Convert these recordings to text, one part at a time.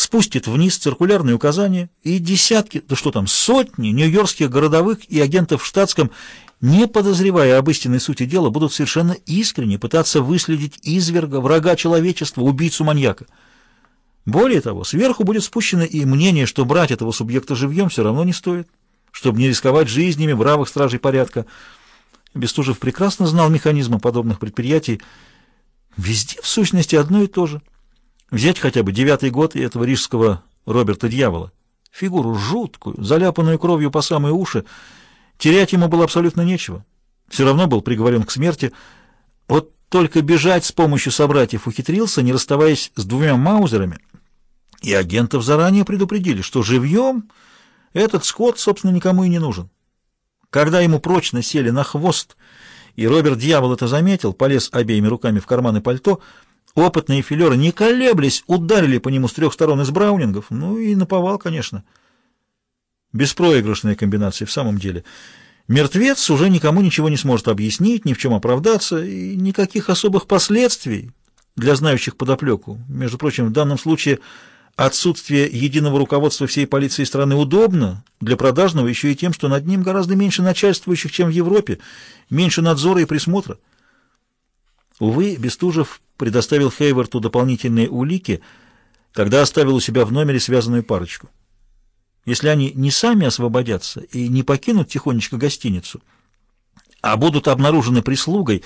спустит вниз циркулярные указания, и десятки, да что там, сотни нью-йоркских городовых и агентов в штатском, не подозревая об истинной сути дела, будут совершенно искренне пытаться выследить изверга, врага человечества, убийцу-маньяка. Более того, сверху будет спущено и мнение, что брать этого субъекта живьем все равно не стоит, чтобы не рисковать жизнями бравых стражей порядка. Бестужев прекрасно знал механизмы подобных предприятий. Везде, в сущности, одно и то же. Взять хотя бы девятый год этого рижского Роберта Дьявола. Фигуру жуткую, заляпанную кровью по самые уши. Терять ему было абсолютно нечего. Все равно был приговорен к смерти. Вот только бежать с помощью собратьев ухитрился, не расставаясь с двумя маузерами. И агентов заранее предупредили, что живьем этот скот, собственно, никому и не нужен. Когда ему прочно сели на хвост, и Роберт Дьявол это заметил, полез обеими руками в карманы пальто — Опытные филеры, не колеблясь, ударили по нему с трех сторон из браунингов. Ну и наповал, конечно. Беспроигрышная комбинация в самом деле. Мертвец уже никому ничего не сможет объяснить, ни в чем оправдаться, и никаких особых последствий для знающих подоплеку. Между прочим, в данном случае отсутствие единого руководства всей полиции страны удобно для продажного еще и тем, что над ним гораздо меньше начальствующих, чем в Европе, меньше надзора и присмотра. Увы, Бестужев предоставил Хейварту дополнительные улики, когда оставил у себя в номере связанную парочку. Если они не сами освободятся и не покинут тихонечко гостиницу, а будут обнаружены прислугой,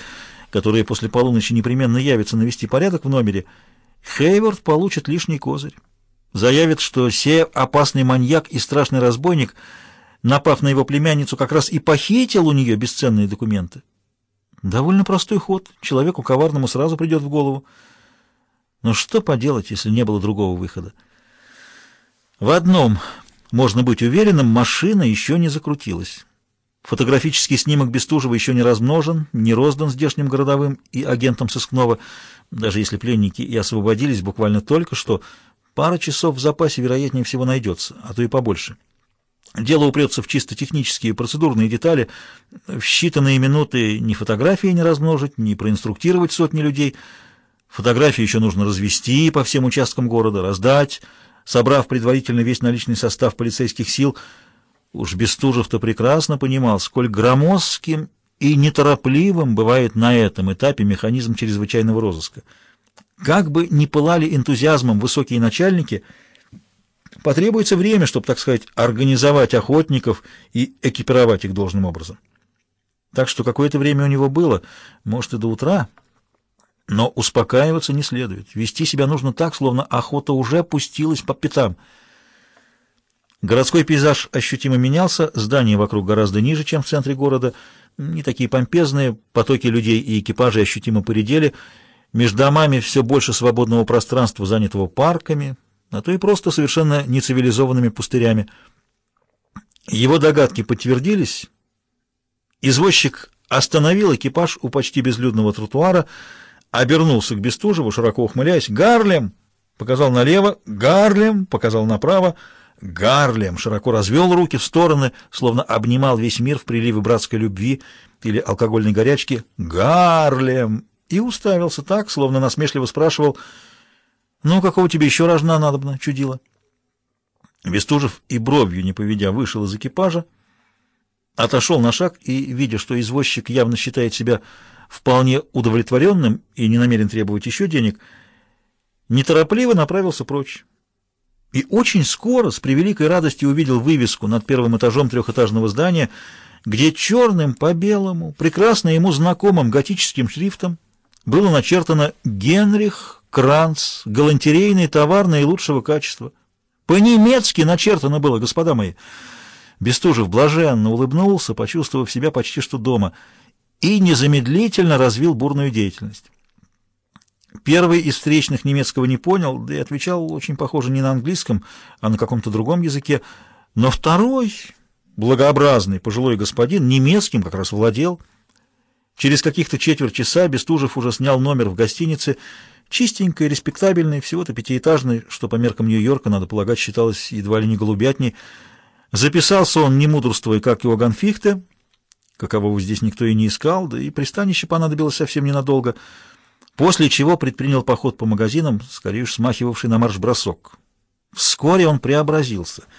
которая после полуночи непременно явится навести порядок в номере, Хейвард получит лишний козырь. Заявит, что сей опасный маньяк и страшный разбойник, напав на его племянницу, как раз и похитил у нее бесценные документы. Довольно простой ход. Человеку коварному сразу придет в голову. Но что поделать, если не было другого выхода? В одном можно быть уверенным, машина еще не закрутилась. Фотографический снимок Бестужева еще не размножен, не роздан здешним городовым и агентам сыскного. Даже если пленники и освободились буквально только что, пара часов в запасе, вероятнее всего, найдется, а то и побольше. Дело упрется в чисто технические процедурные детали. В считанные минуты ни фотографии не размножить, ни проинструктировать сотни людей. Фотографии еще нужно развести по всем участкам города, раздать, собрав предварительно весь наличный состав полицейских сил. Уж Бестужев-то прекрасно понимал, сколь громоздким и неторопливым бывает на этом этапе механизм чрезвычайного розыска. Как бы ни пылали энтузиазмом высокие начальники – Потребуется время, чтобы, так сказать, организовать охотников и экипировать их должным образом. Так что какое-то время у него было, может и до утра, но успокаиваться не следует. Вести себя нужно так, словно охота уже опустилась по пятам. Городской пейзаж ощутимо менялся, здания вокруг гораздо ниже, чем в центре города, не такие помпезные, потоки людей и экипажей ощутимо поредели, между домами все больше свободного пространства, занятого парками, а то и просто совершенно нецивилизованными пустырями. Его догадки подтвердились. Извозчик остановил экипаж у почти безлюдного тротуара, обернулся к Бестужеву, широко ухмыляясь. «Гарлем!» — показал налево, «Гарлем!» — показал направо, «Гарлем!» — широко развел руки в стороны, словно обнимал весь мир в приливе братской любви или алкогольной горячки. «Гарлем!» и уставился так, словно насмешливо спрашивал — «Ну, какого тебе еще рожна надобно, чудило?» Бестужев и бровью не поведя вышел из экипажа, отошел на шаг и, видя, что извозчик явно считает себя вполне удовлетворенным и не намерен требовать еще денег, неторопливо направился прочь. И очень скоро с превеликой радостью увидел вывеску над первым этажом трехэтажного здания, где черным по белому, прекрасно ему знакомым готическим шрифтом было начертано «Генрих Кранц, галантерейный товар наилучшего качества». По-немецки начертано было, господа мои. Бестужев блаженно улыбнулся, почувствовав себя почти что дома, и незамедлительно развил бурную деятельность. Первый из встречных немецкого не понял, да и отвечал очень похоже не на английском, а на каком-то другом языке, но второй, благообразный пожилой господин, немецким как раз владел, Через каких-то четверть часа Бестужев уже снял номер в гостинице, чистенькой, респектабельной, всего-то пятиэтажной, что по меркам Нью-Йорка, надо полагать, считалось едва ли не голубятней. Записался он, не мудрствуя, как Иоганн Фихте, какового здесь никто и не искал, да и пристанище понадобилось совсем ненадолго, после чего предпринял поход по магазинам, скорее уж смахивавший на марш-бросок. Вскоре он преобразился —